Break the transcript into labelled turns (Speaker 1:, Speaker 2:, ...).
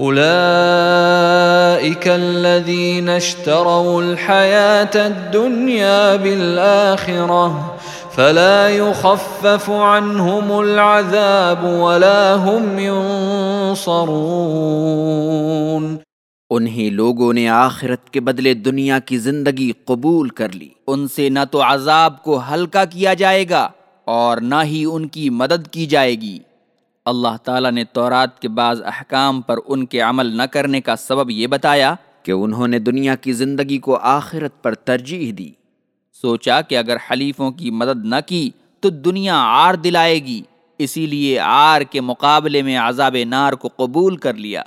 Speaker 1: أولئك الذين اشتروا الحياة الدنيا بالآخرة فلا يخفف عنهم العذاب ولا هم ينصرون۔
Speaker 2: انہی لوگوں نے آخرت کے بدلے دنیا کی زندگی قبول کر لی۔ ان سے نہ تو عذاب کو ہلکا کیا جائے گا اور نہ ہی ان کی مدد کی جائے گی۔ اللہ تعالیٰ نے تورات کے بعض احکام پر ان کے عمل نہ کرنے کا سبب یہ بتایا کہ انہوں نے دنیا کی زندگی کو آخرت پر ترجیح دی۔ سوچا کہ اگر حلیفوں کی مدد نہ کی تو دنیا آر دلائے گی، اسی لیے آر کے مقابلے میں عذاب نار کو قبول کر لیا۔